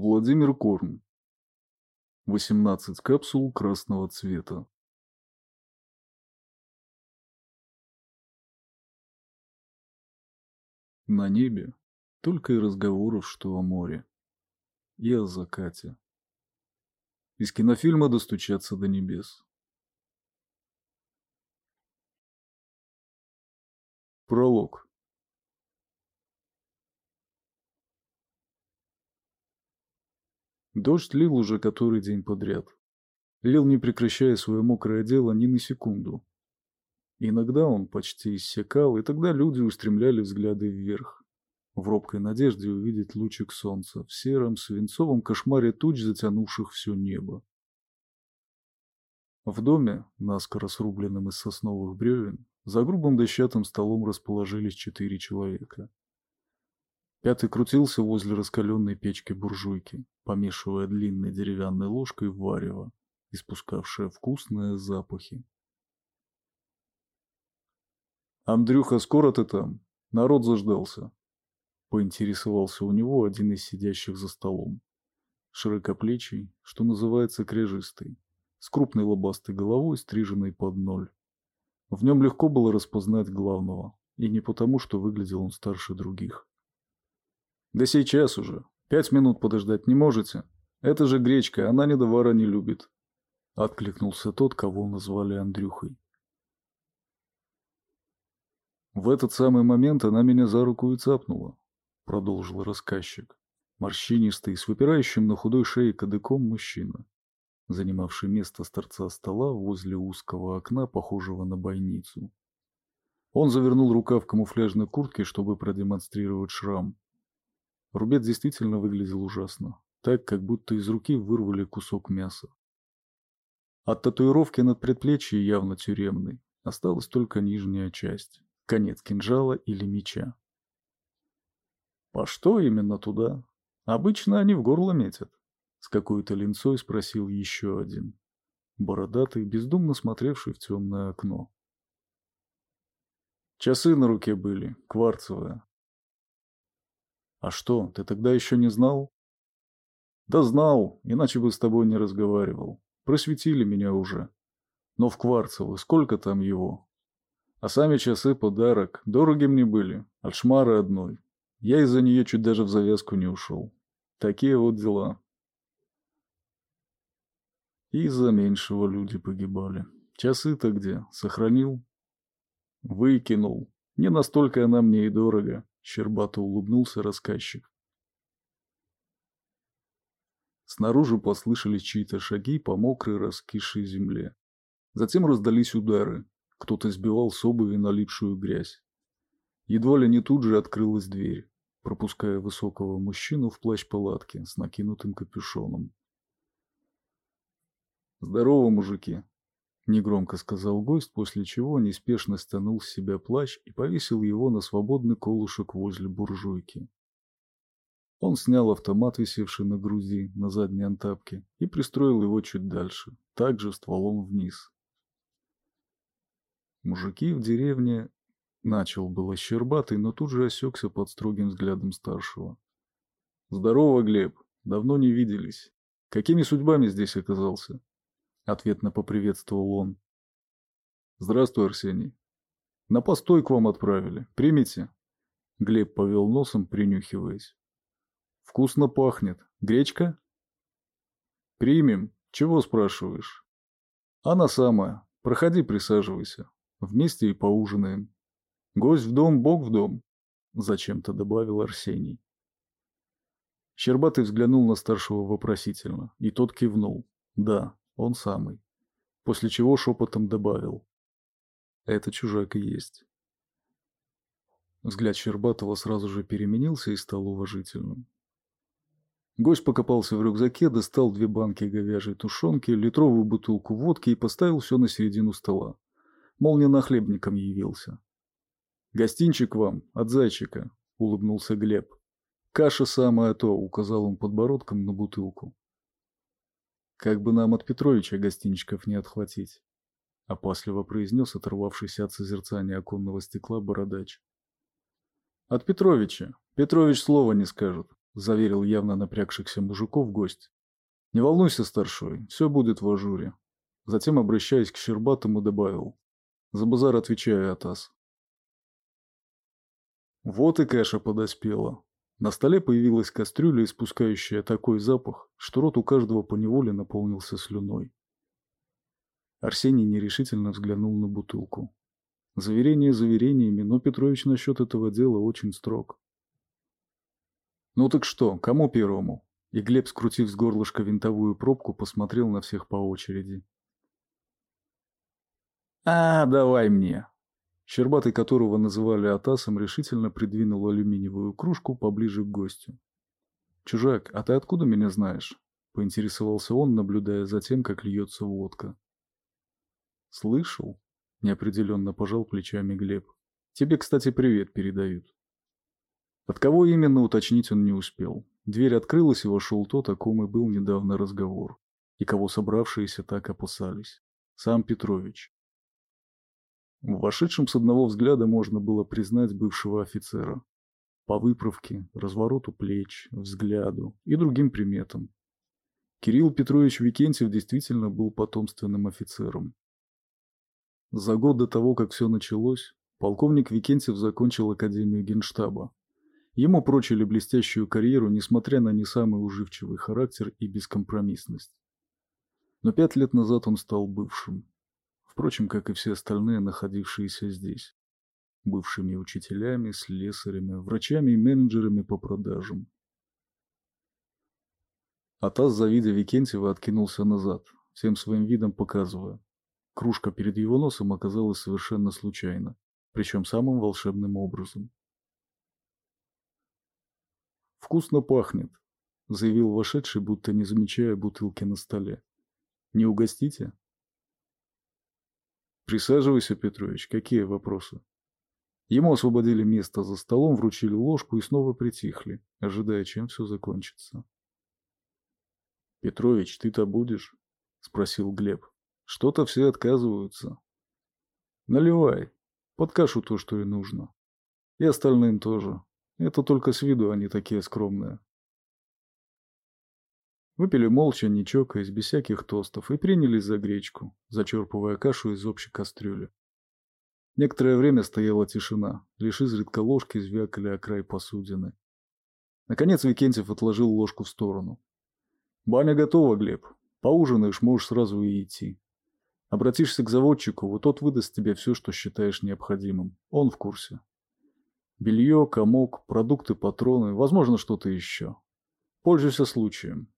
Владимир Корн. 18 капсул красного цвета. На небе только и разговоров, что о море. И о закате. Из кинофильма «Достучаться до небес». Дождь лил уже который день подряд. Лил, не прекращая свое мокрое дело ни на секунду. Иногда он почти иссякал, и тогда люди устремляли взгляды вверх, в робкой надежде увидеть лучик солнца в сером свинцовом кошмаре туч, затянувших все небо. В доме, наскоро срубленном из сосновых бревен, за грубым дощатым столом расположились четыре человека. Пятый крутился возле раскаленной печки буржуйки, помешивая длинной деревянной ложкой варево, испускавшее вкусные запахи. «Андрюха, скоро ты там? Народ заждался», — поинтересовался у него один из сидящих за столом. Широкоплечий, что называется крежистый, с крупной лобастой головой, стриженной под ноль. В нем легко было распознать главного, и не потому, что выглядел он старше других. «Да сейчас уже. Пять минут подождать не можете? Это же гречка, она недовара не любит», — откликнулся тот, кого назвали Андрюхой. «В этот самый момент она меня за руку и цапнула», — продолжил рассказчик. Морщинистый, с выпирающим на худой шее кадыком мужчина, занимавший место с торца стола возле узкого окна, похожего на бойницу. Он завернул рукав камуфляжной куртки, чтобы продемонстрировать шрам, Рубец действительно выглядел ужасно, так, как будто из руки вырвали кусок мяса. От татуировки над предплечьем явно тюремной, осталась только нижняя часть, конец кинжала или меча. «По что именно туда? Обычно они в горло метят», — с какой-то линцой спросил еще один, бородатый, бездумно смотревший в темное окно. Часы на руке были, кварцевые, а что, ты тогда еще не знал? Да знал, иначе бы с тобой не разговаривал. Просветили меня уже. Но в Кварцево сколько там его? А сами часы подарок, дороги мне были, от шмары одной. Я из-за нее чуть даже в завязку не ушел. Такие вот дела. И из-за меньшего люди погибали. Часы-то где? Сохранил? Выкинул. Не настолько она мне и дорого. Щербато улыбнулся рассказчик. Снаружи послышались чьи-то шаги по мокрой раскисшей земле. Затем раздались удары. Кто-то сбивал с обуви налипшую грязь. Едва ли не тут же открылась дверь, пропуская высокого мужчину в плащ-палатке с накинутым капюшоном. «Здорово, мужики!» Негромко сказал гость, после чего неспешно стянул с себя плащ и повесил его на свободный колышек возле буржуйки. Он снял автомат, висевший на груди, на задней антапке, и пристроил его чуть дальше, также стволом вниз. Мужики в деревне... Начал было щербатый, но тут же осекся под строгим взглядом старшего. «Здорово, Глеб. Давно не виделись. Какими судьбами здесь оказался?» Ответно поприветствовал он. Здравствуй, Арсений. На постой к вам отправили. Примите. Глеб повел носом, принюхиваясь. Вкусно пахнет. Гречка? Примем. Чего спрашиваешь? Она самая. Проходи, присаживайся. Вместе и поужинаем. Гость в дом, бог в дом. Зачем-то добавил Арсений. Щербатый взглянул на старшего вопросительно, и тот кивнул. Да, он самый. После чего шепотом добавил. Это чужак и есть. Взгляд Щербатова сразу же переменился и стал уважительным. Гость покопался в рюкзаке, достал две банки говяжьей тушенки, литровую бутылку водки и поставил все на середину стола. Мол, не нахлебником явился. «Гостинчик вам, от зайчика», — улыбнулся Глеб. «Каша самая то», — указал он подбородком на бутылку. Как бы нам от Петровича гостинчиков не отхватить, опасливо произнес оторвавшийся от созерцания оконного стекла бородач. От Петровича. Петрович слова не скажет. заверил явно напрягшихся мужиков гость. Не волнуйся, старшой, все будет в ажуре. Затем, обращаясь к Щербатому, добавил. За базар отвечаю, Атас. Вот и каша подоспела. На столе появилась кастрюля, испускающая такой запах, что рот у каждого поневоле наполнился слюной. Арсений нерешительно взглянул на бутылку. Заверение заверениями, но Петрович насчет этого дела очень строг. «Ну так что, кому первому?» И Глеб, скрутив с горлышка винтовую пробку, посмотрел на всех по очереди. «А, давай мне!» Щербатый, которого называли Атасом, решительно придвинул алюминиевую кружку поближе к гостю. «Чужак, а ты откуда меня знаешь?» — поинтересовался он, наблюдая за тем, как льется водка. «Слышал?» — неопределенно пожал плечами Глеб. «Тебе, кстати, привет передают». От кого именно уточнить он не успел. Дверь открылась, и вошел тот, о ком и был недавно разговор, и кого собравшиеся так опасались. Сам Петрович. В вошедшем с одного взгляда можно было признать бывшего офицера. По выправке, развороту плеч, взгляду и другим приметам. Кирилл Петрович Викентьев действительно был потомственным офицером. За год до того, как все началось, полковник Викентьев закончил Академию Генштаба. Ему прочили блестящую карьеру, несмотря на не самый уживчивый характер и бескомпромиссность. Но пять лет назад он стал бывшим, Впрочем, как и все остальные, находившиеся здесь. Бывшими учителями, слесарями, врачами и менеджерами по продажам. Атас, завидя Викентьева, откинулся назад, всем своим видом показывая. Кружка перед его носом оказалась совершенно случайно, причем самым волшебным образом. «Вкусно пахнет», — заявил вошедший, будто не замечая бутылки на столе. «Не угостите?» Присаживайся, Петрович, какие вопросы? Ему освободили место за столом, вручили ложку и снова притихли, ожидая, чем все закончится. «Петрович, ты-то будешь?» — спросил Глеб. «Что-то все отказываются». «Наливай. Под кашу то, что и нужно. И остальным тоже. Это только с виду они такие скромные». Выпили молча, не чокаясь, без всяких тостов, и принялись за гречку, зачерпывая кашу из общей кастрюли. Некоторое время стояла тишина, лишь изредка ложки звякали о край посудины. Наконец Викентьев отложил ложку в сторону. «Баня готова, Глеб. Поужинаешь, можешь сразу и идти. Обратишься к заводчику, вот тот выдаст тебе все, что считаешь необходимым. Он в курсе. Белье, комок, продукты, патроны, возможно, что-то еще. Пользуйся случаем.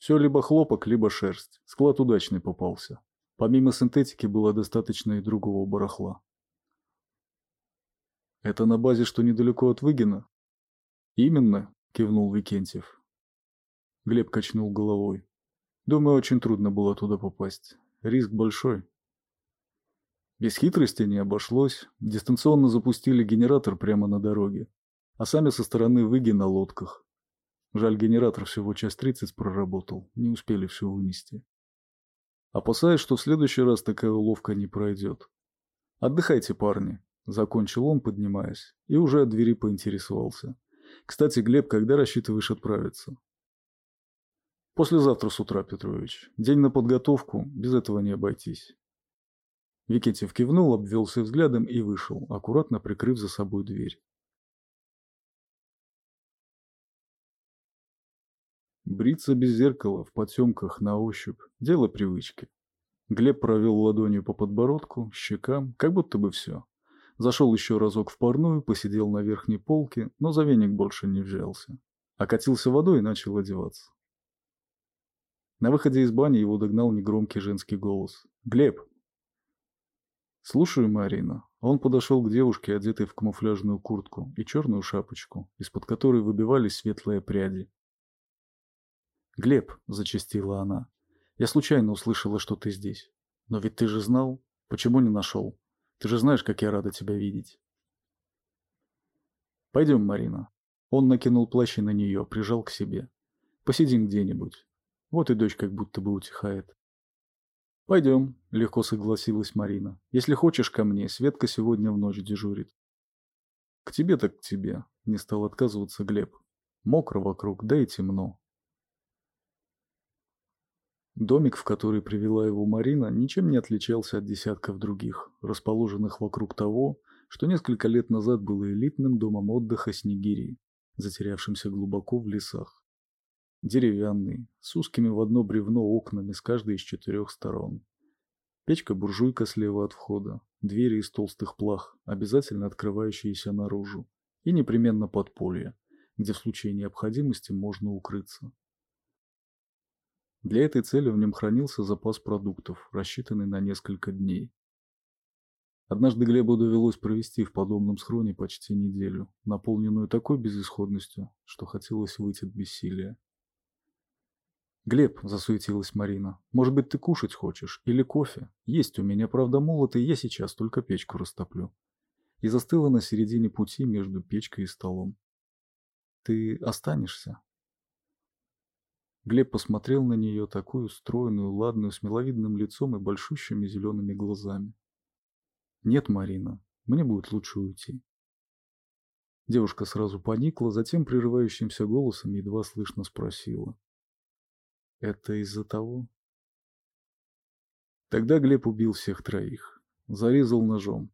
Все либо хлопок, либо шерсть. Склад удачный попался. Помимо синтетики было достаточно и другого барахла. «Это на базе, что недалеко от Выгина?» «Именно», — кивнул Викентьев. Глеб качнул головой. «Думаю, очень трудно было туда попасть. Риск большой». Без хитрости не обошлось. Дистанционно запустили генератор прямо на дороге, а сами со стороны Выги на лодках. Жаль, генератор всего час тридцать проработал, не успели все вынести. Опасаюсь, что в следующий раз такая уловка не пройдет. Отдыхайте, парни, закончил он, поднимаясь, и уже от двери поинтересовался. Кстати, Глеб, когда рассчитываешь отправиться? Послезавтра с утра, Петрович. День на подготовку, без этого не обойтись. Викентьев кивнул, обвелся взглядом и вышел, аккуратно прикрыв за собой дверь. Бриться без зеркала, в потемках, на ощупь – дело привычки. Глеб провел ладонью по подбородку, щекам, как будто бы все. Зашел еще разок в парную, посидел на верхней полке, но за веник больше не взялся. Окатился водой и начал одеваться. На выходе из бани его догнал негромкий женский голос. «Глеб!» «Слушаю, Марина». Он подошел к девушке, одетой в камуфляжную куртку и черную шапочку, из-под которой выбивались светлые пряди. «Глеб», — зачастила она, — «я случайно услышала, что ты здесь. Но ведь ты же знал. Почему не нашел? Ты же знаешь, как я рада тебя видеть». «Пойдем, Марина». Он накинул плащ на нее, прижал к себе. «Посидим где-нибудь. Вот и дочь как будто бы утихает». «Пойдем», — легко согласилась Марина. «Если хочешь ко мне, Светка сегодня в ночь дежурит». «К тебе так к тебе», — не стал отказываться Глеб. Мокро вокруг, да и темно. Домик, в который привела его Марина, ничем не отличался от десятков других, расположенных вокруг того, что несколько лет назад было элитным домом отдыха Снегири, затерявшимся глубоко в лесах. Деревянный, с узкими в одно бревно окнами с каждой из четырех сторон. Печка-буржуйка слева от входа, двери из толстых плах, обязательно открывающиеся наружу, и непременно подполье, где в случае необходимости можно укрыться. Для этой цели в нем хранился запас продуктов, рассчитанный на несколько дней. Однажды Глебу довелось провести в подобном схроне почти неделю, наполненную такой безысходностью, что хотелось выйти от бессилия. «Глеб», — засуетилась Марина, — «может быть, ты кушать хочешь? Или кофе? Есть у меня, правда, молот, и я сейчас только печку растоплю». И застыла на середине пути между печкой и столом. «Ты останешься?» Глеб посмотрел на нее, такую стройную, ладную, с миловидным лицом и большущими зелеными глазами. «Нет, Марина, мне будет лучше уйти». Девушка сразу поникла, затем прерывающимся голосом едва слышно спросила. «Это из-за того?» Тогда Глеб убил всех троих. Зарезал ножом.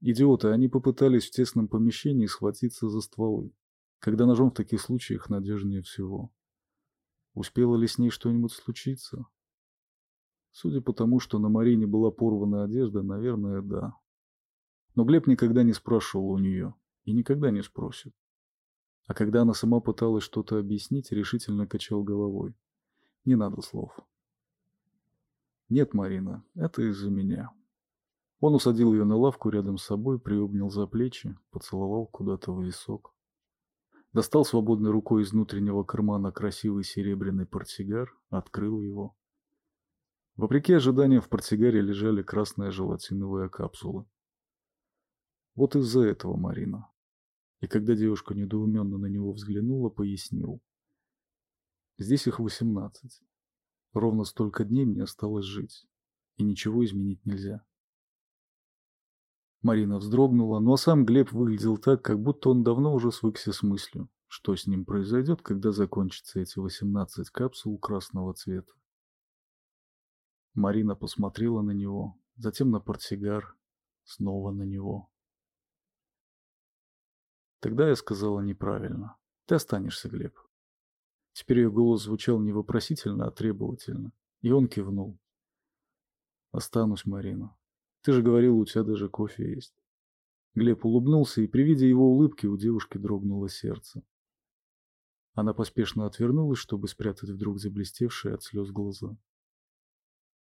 Идиоты, они попытались в тесном помещении схватиться за стволы, когда ножом в таких случаях надежнее всего. Успело ли с ней что-нибудь случиться? Судя по тому, что на Марине была порвана одежда, наверное, да. Но Глеб никогда не спрашивал у нее и никогда не спросит. А когда она сама пыталась что-то объяснить, решительно качал головой. Не надо слов. Нет, Марина, это из-за меня. Он усадил ее на лавку рядом с собой, приобнял за плечи, поцеловал куда-то в висок. Достал свободной рукой из внутреннего кармана красивый серебряный портсигар, открыл его. Вопреки ожиданиям в портсигаре лежали красные желатиновые капсулы. Вот из-за этого, Марина. И когда девушка недоуменно на него взглянула, пояснил. Здесь их восемнадцать. Ровно столько дней мне осталось жить. И ничего изменить нельзя. Марина вздрогнула, но сам Глеб выглядел так, как будто он давно уже свыкся с мыслью, что с ним произойдет, когда закончатся эти 18 капсул красного цвета. Марина посмотрела на него, затем на портсигар, снова на него. Тогда я сказала неправильно. Ты останешься, Глеб. Теперь ее голос звучал не вопросительно, а требовательно, и он кивнул. Останусь, Марина. Ты же говорил, у тебя даже кофе есть. Глеб улыбнулся, и при виде его улыбки у девушки дрогнуло сердце. Она поспешно отвернулась, чтобы спрятать вдруг заблестевшие от слез глаза.